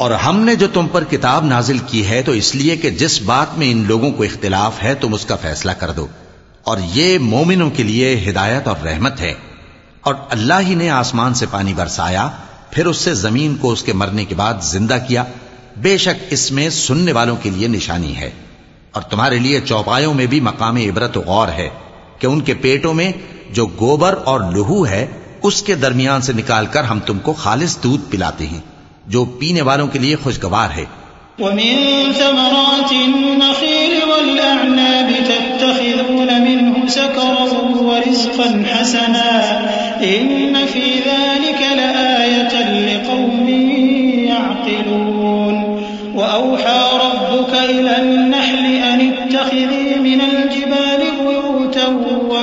और हमने जो तुम पर किताब नाजिल की है तो इसलिए कि जिस बात में इन लोगों को इख्तिलाफ है, तुम उसका फैसला कर दो। और ये मोमिनों के लिए हिदायत और रहमत है। और अल्लाह ही ने आसमान से पानी बरसाया, फिर उससे ज़मीन को उसके मरने के बाद ज़िंदा किया। बेशक इसमें सुनने वालों के लिए निशानी है। और तुम्हारे लिए चौपायों में भी मकाम इबरत गौर है, कि उनके पेटों में जो गोबर और लहू है, उसके दरमियान से निकालकर हम तुमको खालिश दूध पिलाते हैं, जो पीने वालों के लिए खुशगवार है। वऔहा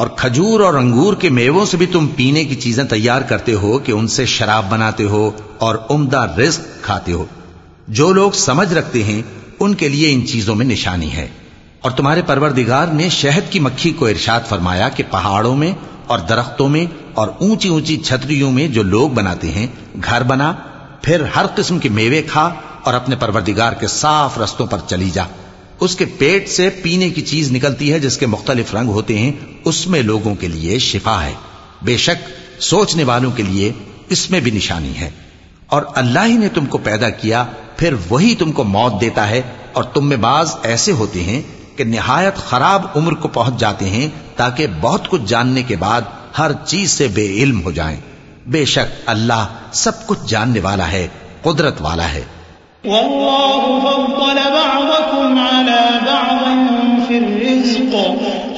और खजूर और अंगूर के मेवों से भी तुम पीने की चीज़ें तैयार करते हो कि उनसे शराब बनाते हो और उम्दा रिस्क खाते हो। जो लोग समझ रखते हैं, उनके लिए इन चीज़ों में निशानी है। और तुम्हारे परवरदिगार ने शहद की मक्खी को इरशाद फरमाया कि पहाड़ों में और दरख्तों में और ऊँची ऊँची छतरियों में जो लोग बनाते हैं, घर बना, फिर हर किस्म के मेवे खा और अपने परवरदिगार के साफ़ रस्तों पर चली जा। उसके पेट से पीने की चीज़ निकलती है जिसके मुख्तलिफ़ रंग होते हैं, उसमें लोगों के लिए शिफा है। बेशक सोचने वालों के लिए इसमें भी निशानी है। और अल्लाह ही ने तुमको पैदा किया, फिर वही तुमको मौत देता है, और तुम में बाज ऐसे होते हैं कि निहायत खराब उम्र को पहुँच जाते हैं, ताकि बहुत कुछ जानने के बाद हर चीज़ से बेइल्म हो जाएँ। बेशक अल्लाह सब कुछ जानने वाला है, कुदरत वाला है।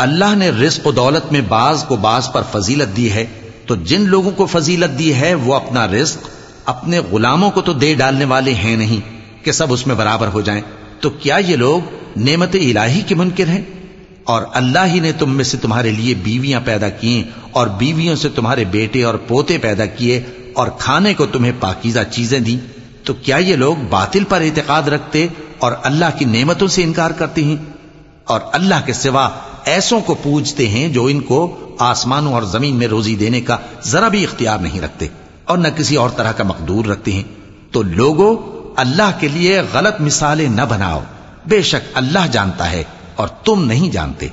अल्लाह ने रिस्क दौलत में बाज को बाज पर फजीलत दी है तो जिन लोगों को फजीलत दी है, वो अपना रिस्क अपने गुलामों को तो दे डालने वाले हैं नहीं, कि सब उसमें बराबर हो जाएँ। तो क्या ये लोग नेमत इलाही के मुनकर हैं? और अल्लाह ही ने तुम में से तुम्हारे लिए बीवियाँ पैदा की और बीवियों से तुम्हारे बेटे और पोते पैदा किए और खाने को तुम्हें पाकिजा चीज़ें दी। तो क्या ये लोग बातिल पर इतकाद रखते और अल्लाह की नेमतों से इनकार करते हैं? और अल्लाह के सिवा ऐसों को पूजते हैं जो इनको आसमानों और ज़मीन में रोजी देने का जरा भी इख्तियार नहीं रखते और न किसी और तरह का मकदूर रखते हैं। तो लोगों, अल्लाह के लिए गलत मिसालें न बनाओ। बेशक अल्लाह जानता है और तुम नहीं जानते।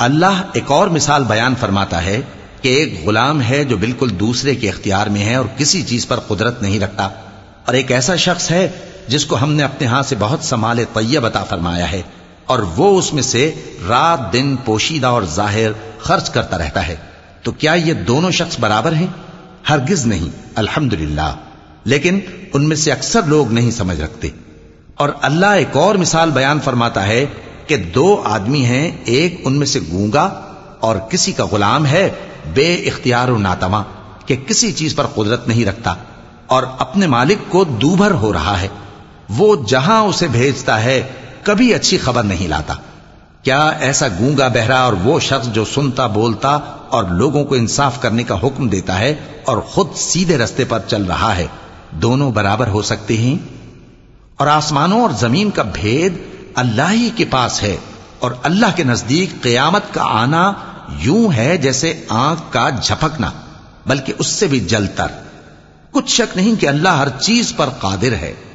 अल्लाह एक और मिसाल बयान फरमाता है कि एक गुलाम है जो बिल्कुल दूसरे के इख्तियार में है और किसी चीज पर कुदरत नहीं रखता और एक ऐसा शख्स है जिसको हमने अपने हाथ से बहुत समाल तैयब अता फरमाया है और वो उसमें से रात, दिन, पोशीदा और ज़ाहिर खर्च करता रहता है। तो क्या ये दोनों शख्स बराबर हैं? हरगिज नहीं, अल्हम्दुलिल्लाह। लेकिन उनमें से अक्सर लोग नहीं समझ रखते। और अल्लाह एक और मिसाल बयान फरमाता है कि दो आदमी हैं, एक उनमें से गूँगा और किसी का गुलाम है बे इख्तियार नातवा, कि किसी चीज़ पर कुदरत नहीं रखता। और अपने मालिक को दूभर हो रहा है। वो जहाँ उसे भेजता है, कभी अच्छी खबर नहीं लाता। क्या ऐसा गूँगा बहरा और वो शख्स जो सुनता बोलता और लोगों को इंसाफ करने का हुक्म देता है और खुद सीधे रस्ते पर चल रहा है, दोनों बराबर हो सकते हैं? और आसमानों और ज़मीन का भेद अल्लाह ही के पास है और अल्लाह के नज़दीक कयामत का आना यूँ है जैसे आँख का झपकना, बल्कि उससे भी जलतर। कुछ शक नहीं कि अल्लाह हर चीज़ पर कादिर है।